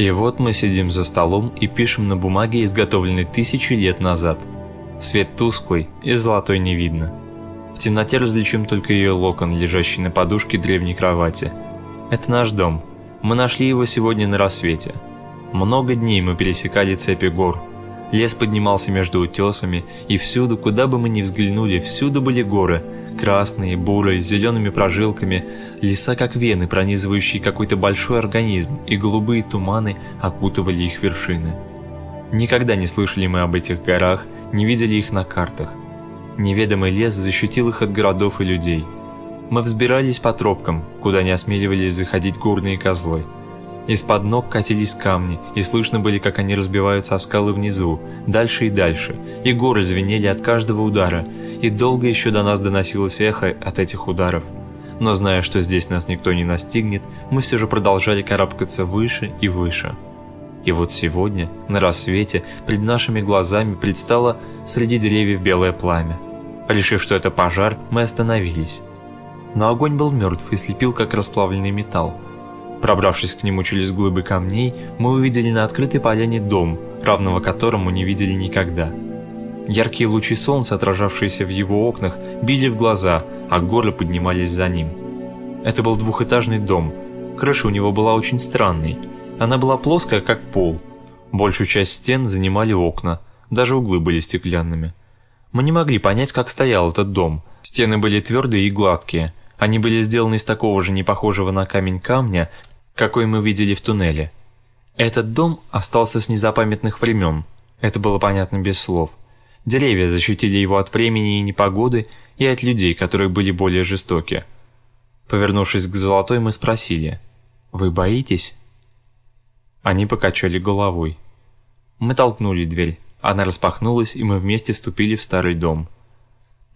И вот мы сидим за столом и пишем на бумаге, изготовленной тысячи лет назад. Свет тусклый и золотой не видно. В темноте различим только ее локон, лежащий на подушке древней кровати. Это наш дом. Мы нашли его сегодня на рассвете. Много дней мы пересекали цепи гор. Лес поднимался между утесами, и всюду, куда бы мы ни взглянули, всюду были горы – красные, бурые, с зелеными прожилками, леса как вены, пронизывающие какой-то большой организм, и голубые туманы окутывали их вершины. Никогда не слышали мы об этих горах, не видели их на картах. Неведомый лес защитил их от городов и людей. Мы взбирались по тропкам, куда не осмеливались заходить горные козлы. Из-под ног катились камни, и слышно были, как они разбиваются о скалы внизу, дальше и дальше, и горы звенели от каждого удара, и долго еще до нас доносилось эхо от этих ударов. Но зная, что здесь нас никто не настигнет, мы все же продолжали карабкаться выше и выше. И вот сегодня, на рассвете, перед нашими глазами предстало среди деревьев белое пламя. Решив, что это пожар, мы остановились. Но огонь был мертв и слепил, как расплавленный металл. Пробравшись к нему через глыбы камней, мы увидели на открытой поляне дом, равного которому не видели никогда. Яркие лучи солнца, отражавшиеся в его окнах, били в глаза, а горы поднимались за ним. Это был двухэтажный дом. Крыша у него была очень странной. Она была плоская, как пол. Большую часть стен занимали окна, даже углы были стеклянными. Мы не могли понять, как стоял этот дом. Стены были твердые и гладкие. Они были сделаны из такого же непохожего на камень камня, какой мы видели в туннеле. Этот дом остался с незапамятных времен, это было понятно без слов. Деревья защитили его от времени и непогоды и от людей, которые были более жестоки. Повернувшись к Золотой, мы спросили, «Вы боитесь?» Они покачали головой. Мы толкнули дверь, она распахнулась, и мы вместе вступили в старый дом.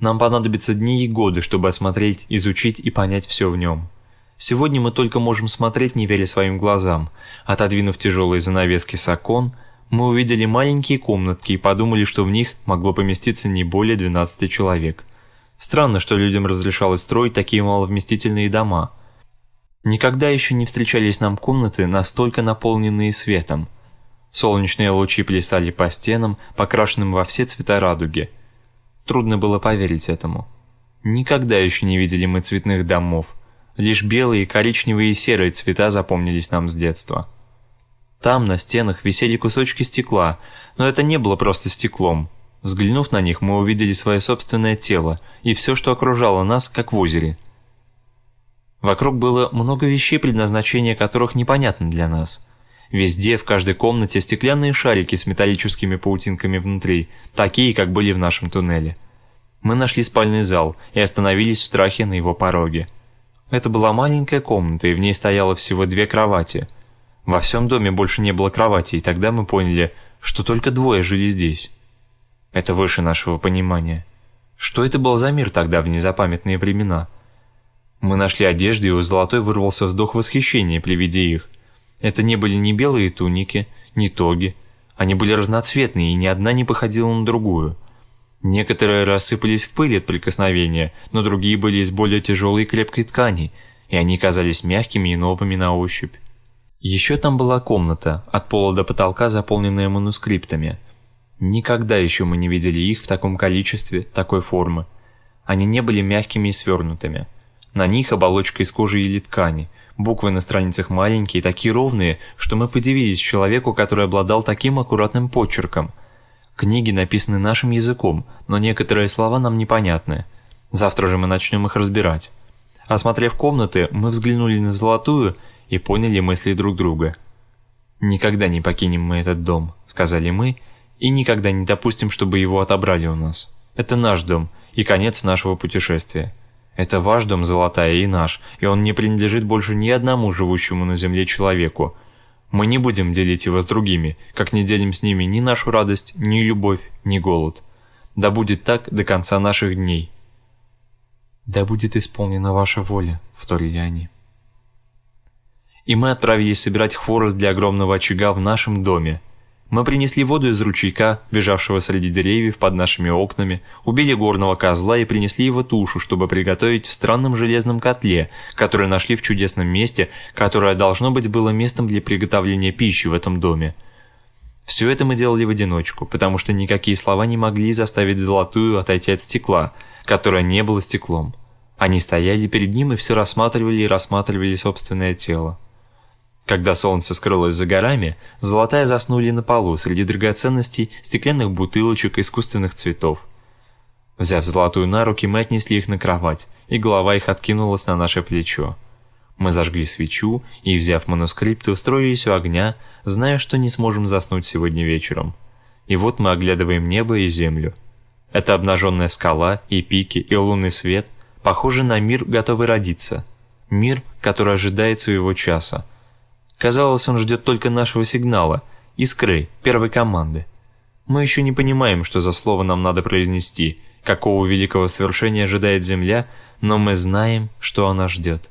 Нам понадобятся дни и годы, чтобы осмотреть, изучить и понять все в нем. Сегодня мы только можем смотреть, не веря своим глазам. Отодвинув тяжелые занавески с окон, мы увидели маленькие комнатки и подумали, что в них могло поместиться не более 12 человек. Странно, что людям разрешалось строить такие маловместительные дома. Никогда еще не встречались нам комнаты, настолько наполненные светом. Солнечные лучи плясали по стенам, покрашенным во все цвета радуги. Трудно было поверить этому. Никогда еще не видели мы цветных домов. Лишь белые, коричневые и серые цвета запомнились нам с детства. Там на стенах висели кусочки стекла, но это не было просто стеклом. Взглянув на них, мы увидели свое собственное тело и все, что окружало нас, как в озере. Вокруг было много вещей, предназначения которых непонятно для нас. Везде, в каждой комнате стеклянные шарики с металлическими паутинками внутри, такие, как были в нашем туннеле. Мы нашли спальный зал и остановились в страхе на его пороге. Это была маленькая комната, и в ней стояло всего две кровати. Во всем доме больше не было кровати, и тогда мы поняли, что только двое жили здесь. Это выше нашего понимания. Что это был за мир тогда в незапамятные времена? Мы нашли одежду, и у Золотой вырвался вздох восхищения при виде их. Это не были ни белые туники, ни тоги. Они были разноцветные, и ни одна не походила на другую. Некоторые рассыпались в пыль от прикосновения, но другие были из более тяжелой и крепкой ткани, и они казались мягкими и новыми на ощупь. Еще там была комната, от пола до потолка заполненная манускриптами. Никогда еще мы не видели их в таком количестве, такой формы. Они не были мягкими и свернутыми. На них оболочка из кожи или ткани, буквы на страницах маленькие, такие ровные, что мы подивились человеку, который обладал таким аккуратным почерком – Книги написаны нашим языком, но некоторые слова нам непонятны. Завтра же мы начнем их разбирать. Осмотрев комнаты, мы взглянули на золотую и поняли мысли друг друга. «Никогда не покинем мы этот дом», — сказали мы, «и никогда не допустим, чтобы его отобрали у нас. Это наш дом и конец нашего путешествия. Это ваш дом, Золотая, и наш, и он не принадлежит больше ни одному живущему на земле человеку, мы не будем делить его с другими, как не делим с ними ни нашу радость, ни любовь, ни голод. Да будет так до конца наших дней. Да будет исполнена ваша воля, вторили они. И мы отправились собирать хворост для огромного очага в нашем доме. Мы принесли воду из ручейка, бежавшего среди деревьев под нашими окнами, убили горного козла и принесли его тушу, чтобы приготовить в странном железном котле, который нашли в чудесном месте, которое должно быть было местом для приготовления пищи в этом доме. Все это мы делали в одиночку, потому что никакие слова не могли заставить золотую отойти от стекла, которое не было стеклом. Они стояли перед ним и все рассматривали и рассматривали собственное тело. Когда солнце скрылось за горами, золотая заснули на полу среди драгоценностей, стеклянных бутылочек, искусственных цветов. Взяв золотую на руки, мы отнесли их на кровать, и голова их откинулась на наше плечо. Мы зажгли свечу и, взяв манускрипты, устроились у огня, зная, что не сможем заснуть сегодня вечером. И вот мы оглядываем небо и землю. Это обнаженная скала, и пики, и лунный свет, похожи на мир, готовый родиться. Мир, который ожидает своего часа. Казалось, он ждет только нашего сигнала, искры, первой команды. Мы еще не понимаем, что за слово нам надо произнести, какого великого свершения ожидает Земля, но мы знаем, что она ждет.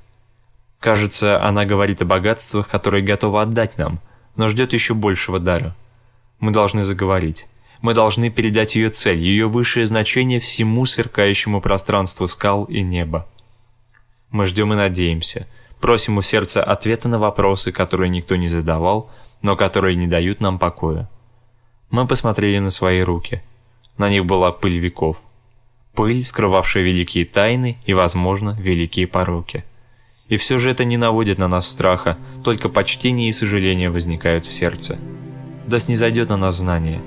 Кажется, она говорит о богатствах, которые готова отдать нам, но ждет еще большего дара. Мы должны заговорить. Мы должны передать ее цель, ее высшее значение всему сверкающему пространству скал и неба. Мы ждем и надеемся. Просим у сердца ответа на вопросы, которые никто не задавал, но которые не дают нам покоя. Мы посмотрели на свои руки. На них была пыль веков. Пыль, скрывавшая великие тайны и, возможно, великие пороки. И все же это не наводит на нас страха, только почтение и сожаление возникают в сердце. Да снизойдет на нас знание.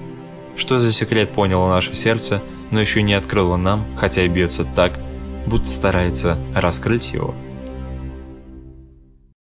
Что за секрет поняло наше сердце, но еще не открыло нам, хотя и бьется так, будто старается раскрыть его.